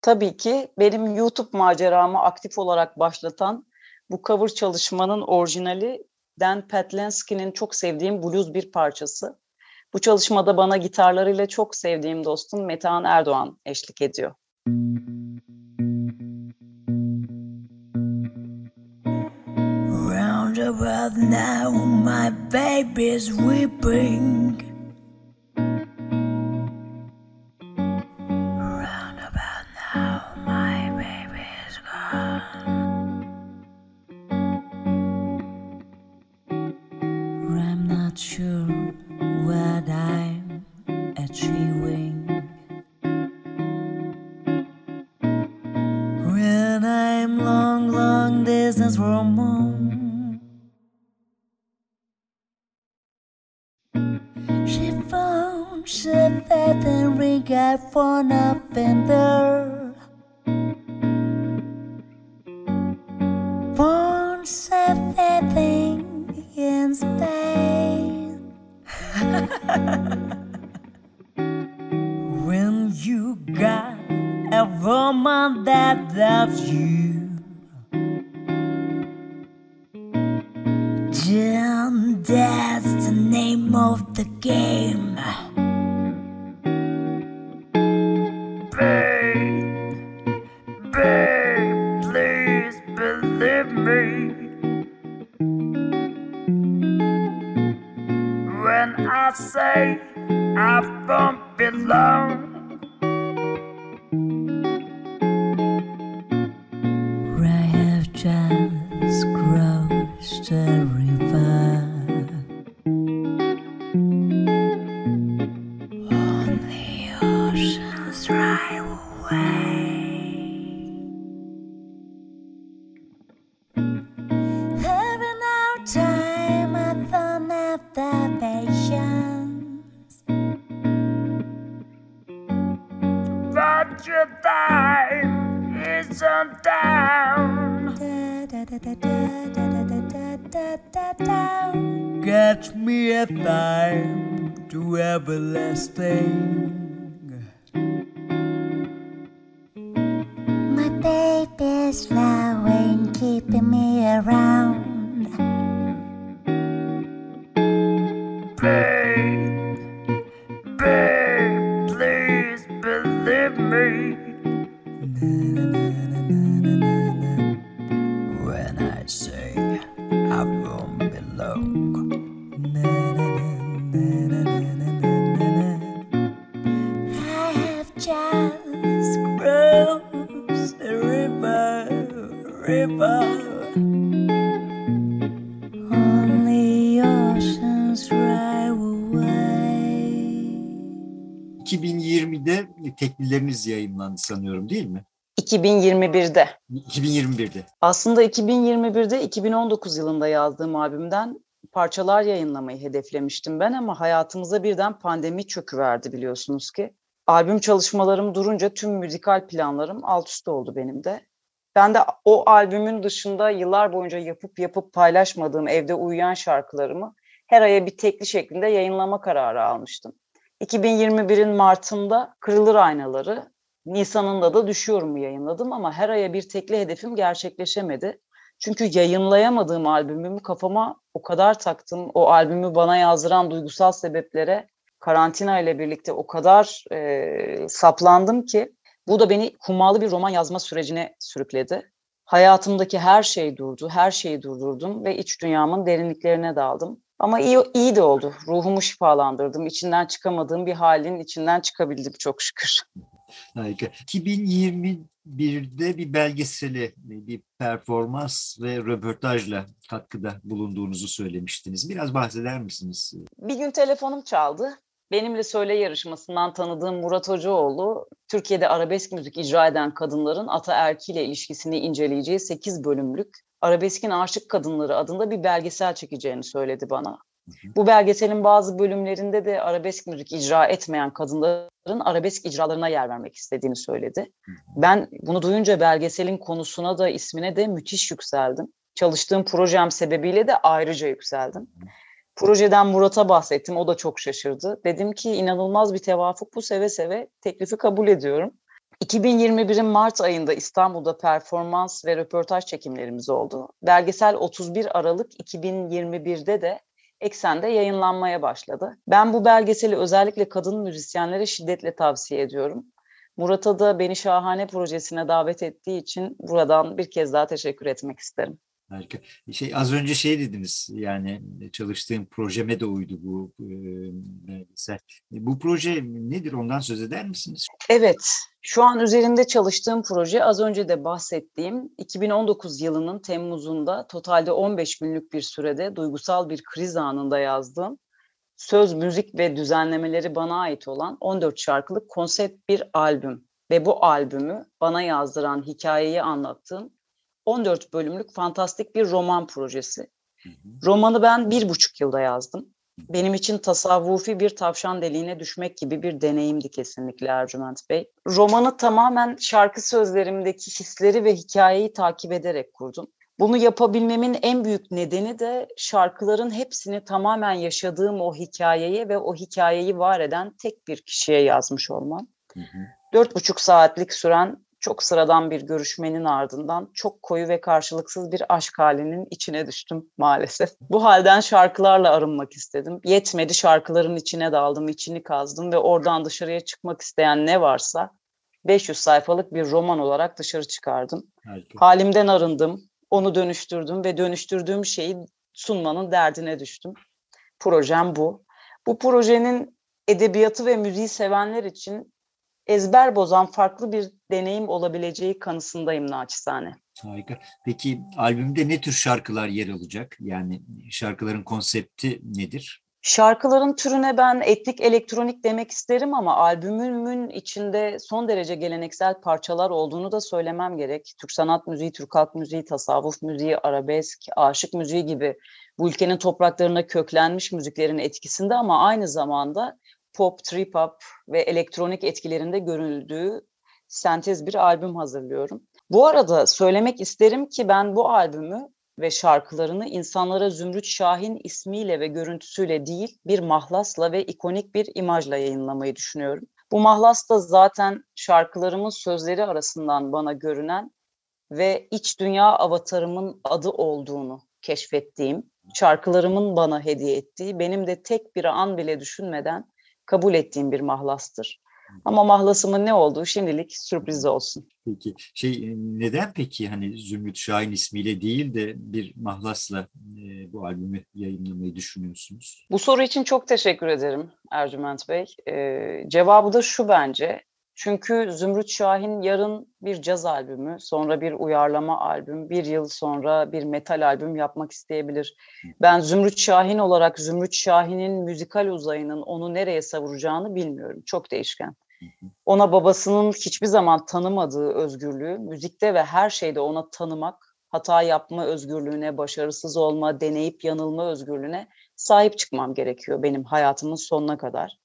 Tabii ki benim YouTube maceramı aktif olarak başlatan bu cover çalışmanın orijinali Dan Patlansky'nin çok sevdiğim blues bir parçası. Bu çalışmada bana gitarlarıyla çok sevdiğim dostum Metehan Erdoğan eşlik ediyor. Round about now my baby's weeping nothing there. Once everything in Spain. *laughs* when you got a woman that loves you. Then that's the name of the game. Teknileriniz yayınlandı sanıyorum değil mi? 2021'de. 2021'de. Aslında 2021'de 2019 yılında yazdığım albümden parçalar yayınlamayı hedeflemiştim ben ama hayatımıza birden pandemi çöküverdi biliyorsunuz ki. Albüm çalışmalarım durunca tüm müzikal planlarım alt üst oldu benim de. Ben de o albümün dışında yıllar boyunca yapıp yapıp paylaşmadığım evde uyuyan şarkılarımı her aya bir tekli şeklinde yayınlama kararı almıştım. 2021'in Mart'ında Kırılır Aynaları, Nisan'ında da Düşüyorum'u yayınladım ama her aya bir tekli hedefim gerçekleşemedi. Çünkü yayınlayamadığım albümümü kafama o kadar taktım. O albümü bana yazdıran duygusal sebeplere karantina ile birlikte o kadar e, saplandım ki bu da beni hummalı bir roman yazma sürecine sürükledi. Hayatımdaki her şey durdu, her şeyi durdurdum ve iç dünyamın derinliklerine daldım. Ama iyi, iyi de oldu. Ruhumu şifalandırdım. İçinden çıkamadığım bir halin içinden çıkabildim çok şükür. Harika. 2021'de bir belgeseli, bir performans ve röportajla katkıda bulunduğunuzu söylemiştiniz. Biraz bahseder misiniz? Bir gün telefonum çaldı. Benimle Söyle yarışmasından tanıdığım Murat Hocaoğlu, Türkiye'de arabesk müzik icra eden kadınların ataerkiyle ilişkisini inceleyeceği 8 bölümlük Arabeskin Aşık Kadınları adında bir belgesel çekeceğini söyledi bana. Bu belgeselin bazı bölümlerinde de arabesk müzik icra etmeyen kadınların arabesk icralarına yer vermek istediğini söyledi. Ben bunu duyunca belgeselin konusuna da ismine de müthiş yükseldim. Çalıştığım projem sebebiyle de ayrıca yükseldim. Projeden Murat'a bahsettim. O da çok şaşırdı. Dedim ki inanılmaz bir tevafuk bu seve seve teklifi kabul ediyorum. 2021'in Mart ayında İstanbul'da performans ve röportaj çekimlerimiz oldu. Belgesel 31 Aralık 2021'de de Eksen'de yayınlanmaya başladı. Ben bu belgeseli özellikle kadın müzisyenlere şiddetle tavsiye ediyorum. Murat'a da beni şahane projesine davet ettiği için buradan bir kez daha teşekkür etmek isterim. Harika. Şey az önce şey dediniz yani çalıştığım projeme de uydu bu belgesel. E, bu proje nedir ondan söz eder misiniz? Evet. Şu an üzerinde çalıştığım proje az önce de bahsettiğim 2019 yılının Temmuz'unda totalde 15 günlük bir sürede duygusal bir kriz anında yazdığım söz, müzik ve düzenlemeleri bana ait olan 14 şarkılık konsept bir albüm. Ve bu albümü bana yazdıran hikayeyi anlattığım 14 bölümlük fantastik bir roman projesi. Romanı ben bir buçuk yılda yazdım. Benim için tasavvufi bir tavşan deliğine düşmek gibi bir deneyimdi kesinlikle Ercüment Bey. Romanı tamamen şarkı sözlerimdeki hisleri ve hikayeyi takip ederek kurdum. Bunu yapabilmemin en büyük nedeni de şarkıların hepsini tamamen yaşadığım o hikayeye ve o hikayeyi var eden tek bir kişiye yazmış olmam. Dört buçuk saatlik süren çok sıradan bir görüşmenin ardından çok koyu ve karşılıksız bir aşk halinin içine düştüm maalesef. Bu halden şarkılarla arınmak istedim. Yetmedi şarkıların içine daldım, içini kazdım ve oradan dışarıya çıkmak isteyen ne varsa 500 sayfalık bir roman olarak dışarı çıkardım. Harika. Halimden arındım, onu dönüştürdüm ve dönüştürdüğüm şeyi sunmanın derdine düştüm. Projem bu. Bu projenin edebiyatı ve müziği sevenler için ezber bozan farklı bir deneyim olabileceği kanısındayım naçizane. Harika. Peki albümde ne tür şarkılar yer alacak? Yani şarkıların konsepti nedir? Şarkıların türüne ben etnik elektronik demek isterim ama albümümün içinde son derece geleneksel parçalar olduğunu da söylemem gerek. Türk sanat müziği, Türk halk müziği, tasavvuf müziği, arabesk, aşık müziği gibi bu ülkenin topraklarına köklenmiş müziklerin etkisinde ama aynı zamanda pop, trip hop ve elektronik etkilerinde görüldüğü sentez bir albüm hazırlıyorum. Bu arada söylemek isterim ki ben bu albümü ve şarkılarını insanlara Zümrüt Şahin ismiyle ve görüntüsüyle değil bir mahlasla ve ikonik bir imajla yayınlamayı düşünüyorum. Bu mahlas da zaten şarkılarımın sözleri arasından bana görünen ve iç dünya avatarımın adı olduğunu keşfettiğim, şarkılarımın bana hediye ettiği, benim de tek bir an bile düşünmeden kabul ettiğim bir mahlastır. Ama mahlasımın ne olduğu şimdilik sürpriz olsun. Peki şey neden peki hani Zümrüt Şahin ismiyle değil de bir mahlasla e, bu albümü yayınlamayı düşünüyorsunuz? Bu soru için çok teşekkür ederim Ercüment Bey. Ee, cevabı da şu bence. Çünkü Zümrüt Şahin yarın bir caz albümü, sonra bir uyarlama albüm, bir yıl sonra bir metal albüm yapmak isteyebilir. Ben Zümrüt Şahin olarak Zümrüt Şahin'in müzikal uzayının onu nereye savuracağını bilmiyorum. Çok değişken. Ona babasının hiçbir zaman tanımadığı özgürlüğü, müzikte ve her şeyde ona tanımak, hata yapma özgürlüğüne, başarısız olma, deneyip yanılma özgürlüğüne sahip çıkmam gerekiyor benim hayatımın sonuna kadar.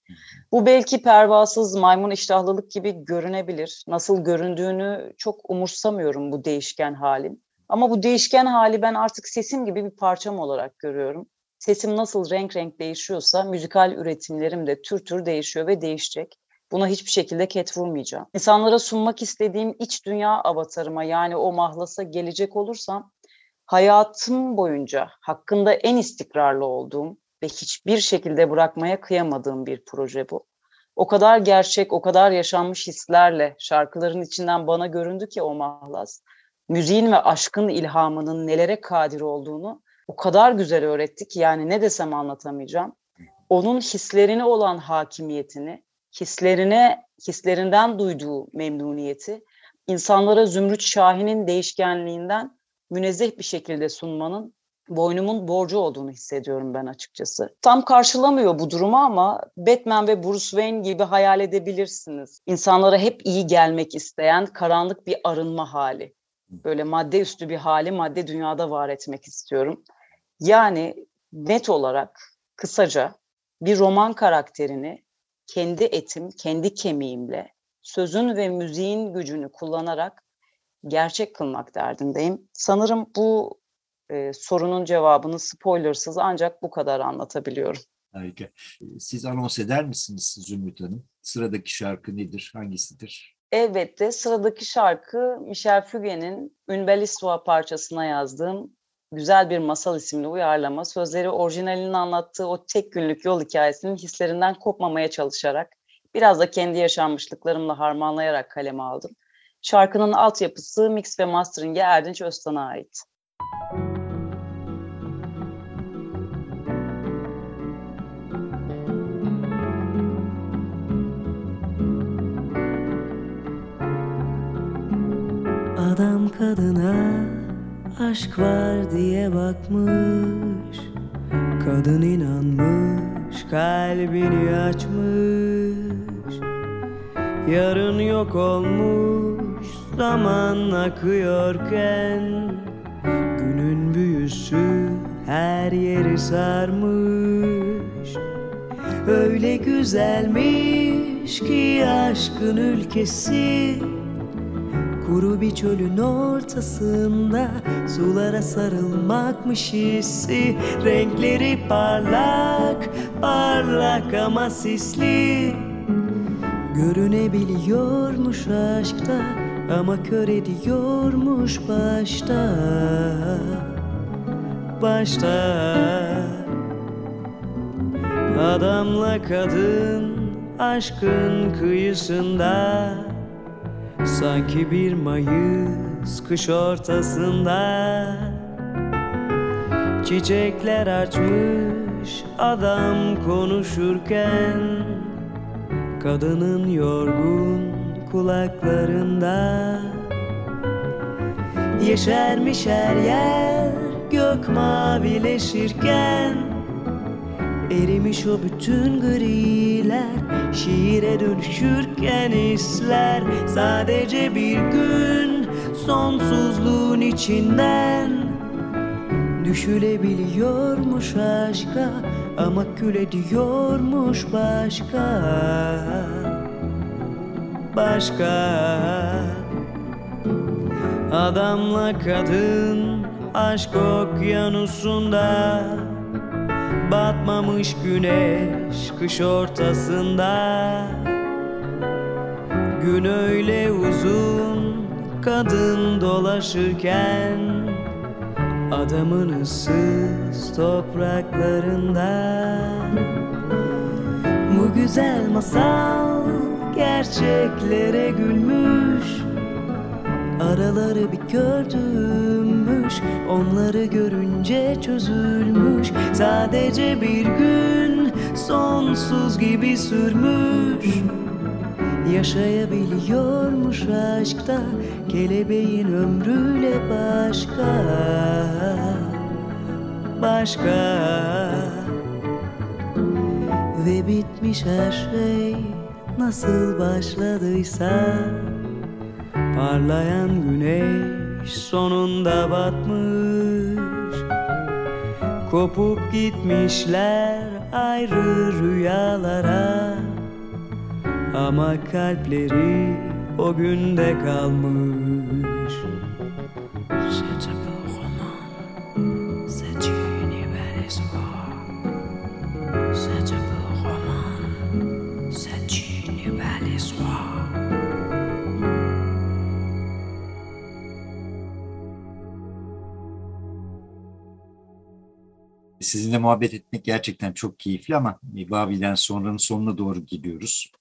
Bu belki pervasız maymun iştahlılık gibi görünebilir. Nasıl göründüğünü çok umursamıyorum bu değişken halin. Ama bu değişken hali ben artık sesim gibi bir parçam olarak görüyorum. Sesim nasıl renk renk değişiyorsa müzikal üretimlerim de tür tür değişiyor ve değişecek. Buna hiçbir şekilde ket vurmayacağım. İnsanlara sunmak istediğim iç dünya avatarıma yani o mahlasa gelecek olursam hayatım boyunca hakkında en istikrarlı olduğum ve hiçbir şekilde bırakmaya kıyamadığım bir proje bu. O kadar gerçek, o kadar yaşanmış hislerle şarkıların içinden bana göründü ki o mahlas. Müziğin ve aşkın ilhamının nelere kadir olduğunu o kadar güzel öğretti ki yani ne desem anlatamayacağım. Onun hislerine olan hakimiyetini, hislerine, hislerinden duyduğu memnuniyeti, insanlara Zümrüt Şahin'in değişkenliğinden münezzeh bir şekilde sunmanın boynumun borcu olduğunu hissediyorum ben açıkçası. Tam karşılamıyor bu durumu ama Batman ve Bruce Wayne gibi hayal edebilirsiniz. İnsanlara hep iyi gelmek isteyen karanlık bir arınma hali. Böyle madde üstü bir hali madde dünyada var etmek istiyorum. Yani net olarak kısaca bir roman karakterini kendi etim, kendi kemiğimle, sözün ve müziğin gücünü kullanarak gerçek kılmak derdindeyim. Sanırım bu e, sorunun cevabını spoilersız ancak bu kadar anlatabiliyorum. Harika. Siz anons eder misiniz Zümrüt Hanım? Sıradaki şarkı nedir? Hangisidir? Elbette sıradaki şarkı Michel Fugain'in histoire parçasına yazdığım güzel bir masal isimli uyarlama. Sözleri orijinalinin anlattığı o tek günlük yol hikayesinin hislerinden kopmamaya çalışarak biraz da kendi yaşanmışlıklarımla harmanlayarak kaleme aldım. Şarkının altyapısı mix ve mastering'e Erdinç Öztan'a ait. Adam kadına aşk var diye bakmış. Kadın inanmış kalbini açmış. Yarın yok olmuş zaman akıyorken Günün büyüsü her yeri sarmış. Öyle güzelmiş ki aşkın ülkesi Kuru bir çölün ortasında Sulara sarılmakmış hissi. Renkleri parlak, parlak ama sisli. Görünebiliyormuş aşkta Ama kör ediyormuş başta. Başta. Adamla kadın aşkın kıyısında. Sanki bir Mayıs kış ortasında. Çiçekler açmış adam konuşurken. Kadının yorgun kulaklarında. Yeşermiş her yer gök mavileşirken. Erimiş o bütün griler Şiire dönüşürken hisler. Sadece bir gün Sonsuzluğun içinden. Düşülebiliyormuş aşka Ama kül ediyormuş başka Başka. Adamla kadın Aşk okyanusunda Batmamış güneş kış ortasında. Gün öyle uzun kadın dolaşırken Adamın ıssız topraklarında. Bu güzel masal gerçeklere gülmüş. Araları bir gördümmüş Onları görünce çözülmüş. Sadece bir gün sonsuz gibi sürmüş. Yaşayabiliyormuş aşkta Kelebeğin ömrüyle başka. Başka. Ve bitmiş her şey Nasıl başladıysa Parlayan güneş sonunda batmış. Kopup gitmişler ayrı rüyalara. Ama kalpleri o günde kalmış Sizinle muhabbet etmek gerçekten çok keyifli ama Babil'den sonranın sonuna doğru gidiyoruz.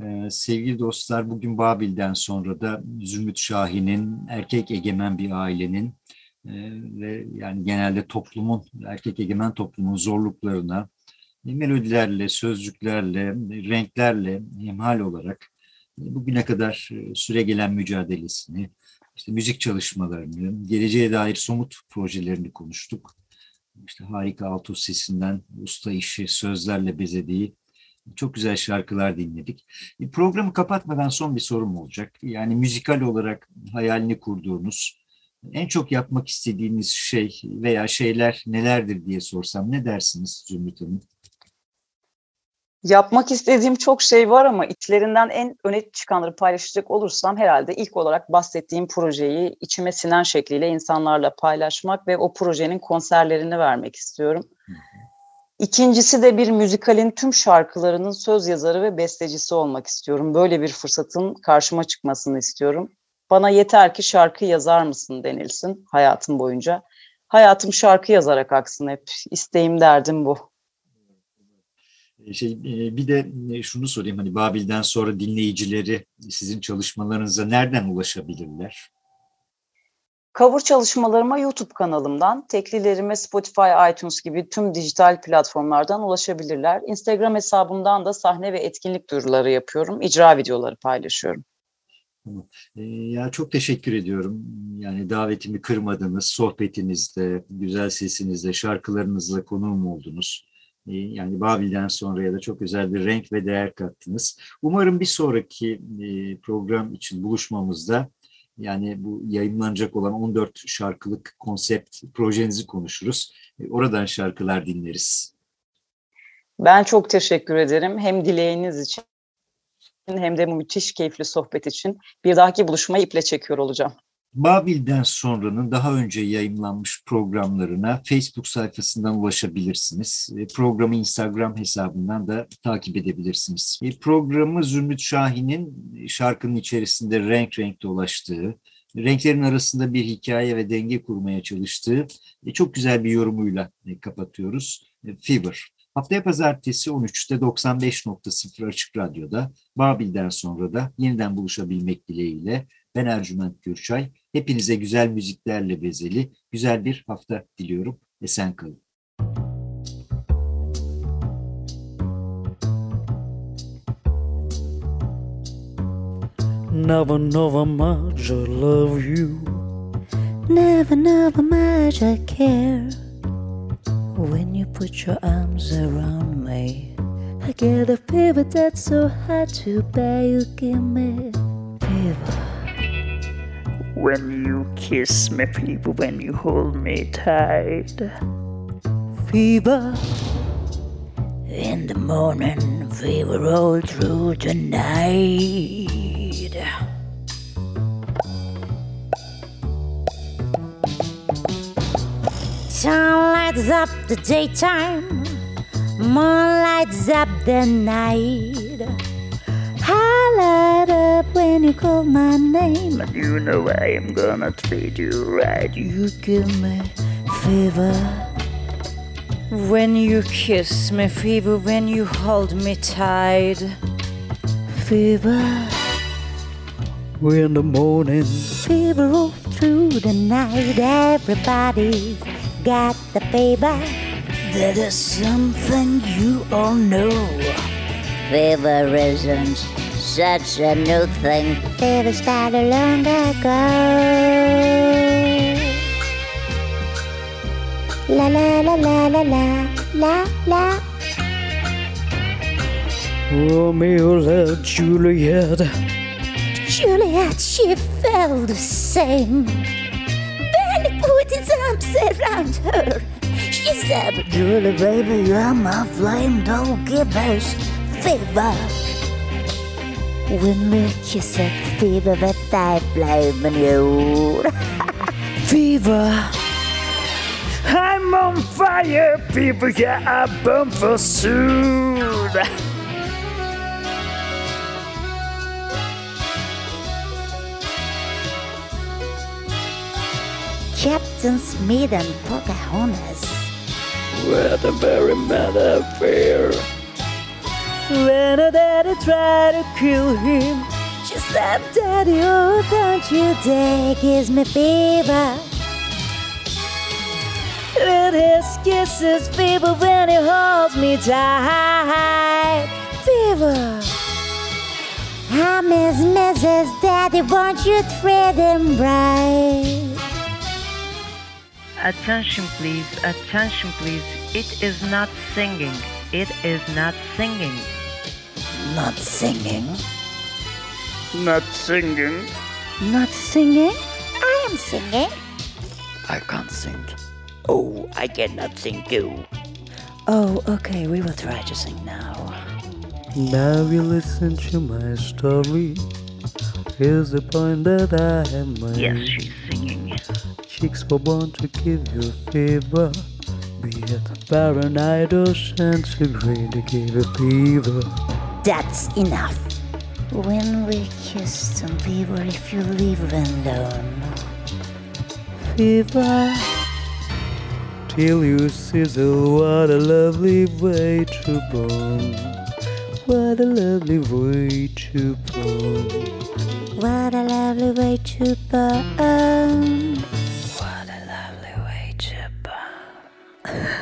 Ee, sevgili dostlar bugün Babil'den sonra da Zümrüt Şahin'in erkek egemen bir ailenin e, ve yani genelde toplumun, erkek egemen toplumun zorluklarına melodilerle, sözcüklerle, renklerle hemhal olarak bugüne kadar e, süre gelen mücadelesini, işte müzik çalışmalarını, geleceğe dair somut projelerini konuştuk. İşte harika alto sesinden usta işi sözlerle bezediği çok güzel şarkılar dinledik. Programı kapatmadan son bir sorum olacak. Yani müzikal olarak hayalini kurduğunuz, en çok yapmak istediğiniz şey veya şeyler nelerdir diye sorsam ne dersiniz Zümrüt Hanım? Yapmak istediğim çok şey var ama içlerinden en öne çıkanları paylaşacak olursam herhalde ilk olarak bahsettiğim projeyi içime sinen şekliyle insanlarla paylaşmak ve o projenin konserlerini vermek istiyorum. İkincisi de bir müzikalin tüm şarkılarının söz yazarı ve bestecisi olmak istiyorum. Böyle bir fırsatın karşıma çıkmasını istiyorum. Bana yeter ki şarkı yazar mısın denilsin hayatım boyunca. Hayatım şarkı yazarak aksın hep. İsteğim derdim bu. Şey, bir de şunu sorayım hani Babil'den sonra dinleyicileri sizin çalışmalarınıza nereden ulaşabilirler? Cover çalışmalarıma YouTube kanalımdan, teklilerime Spotify, iTunes gibi tüm dijital platformlardan ulaşabilirler. Instagram hesabımdan da sahne ve etkinlik duyuruları yapıyorum, icra videoları paylaşıyorum. Ya çok teşekkür ediyorum. Yani davetimi kırmadınız, sohbetinizde, güzel sesinizle, şarkılarınızla konuğum oldunuz. Yani Babil'den sonra ya da çok özel bir renk ve değer kattınız. Umarım bir sonraki program için buluşmamızda yani bu yayınlanacak olan 14 şarkılık konsept projenizi konuşuruz. Oradan şarkılar dinleriz. Ben çok teşekkür ederim. Hem dileğiniz için hem de müthiş keyifli sohbet için. Bir dahaki buluşmayı iple çekiyor olacağım. Babil'den sonranın daha önce yayınlanmış programlarına Facebook sayfasından ulaşabilirsiniz. Programı Instagram hesabından da takip edebilirsiniz. Programı Zümrüt Şahin'in şarkının içerisinde renk renk dolaştığı, renklerin arasında bir hikaye ve denge kurmaya çalıştığı çok güzel bir yorumuyla kapatıyoruz. Fever. Haftaya pazartesi 13'te 95.0 Açık Radyo'da Babil'den sonra da yeniden buluşabilmek dileğiyle ben Ercüment Gürçay. Hepinize güzel müziklerle bezeli güzel bir hafta diliyorum. Esen kalın. Never, never much I love you Never, never much I care When you put your arms around me I get a fever that's so hard to bear You give me fever when you kiss me, fever, when you hold me tight. Fever in the morning, fever all through the night. Sun lights up the daytime, moon lights up the night. I light up when you call my name. And you know I am gonna treat you right. You give me fever when you kiss me, fever when you hold me tight. Fever in the morning, fever all through the night. Everybody's got the fever. That is something you all know. Fever isn't such a new thing. Fever started long ago. La la la la la la la la. Oh, Romeo loved Juliet. Juliet, she felt the same. Then he put his arms around her. She said, Julie, baby, you're my flame, don't give burst fever. When we kiss it, fever that I blame on you. Fever. I'm on fire, people. Yeah, I burn for soon. Captain Smith and Pocahontas. What a very mad affair. When her daddy tried to kill him, She said, Daddy, oh, don't you dare gives me fever. with his kisses, fever when he holds me tight. Fever. I'm his Mrs. Daddy, won't you treat him right? Attention please, attention please. It is not singing. It is not singing. Not singing. Not singing. Not singing? I am singing. I can't sing. Oh, I cannot sing too. Oh, okay, we will try to sing now. Now you listen to my story. Here's the point that I have made. Yes, she's singing. Chicks were born to give you fever. Be it Fahrenheit or centigrade, to give you fever. That's enough. When we kiss some fever, if you leave alone. Fever. Till you sizzle, what a lovely way to burn. What a lovely way to burn. What a lovely way to burn.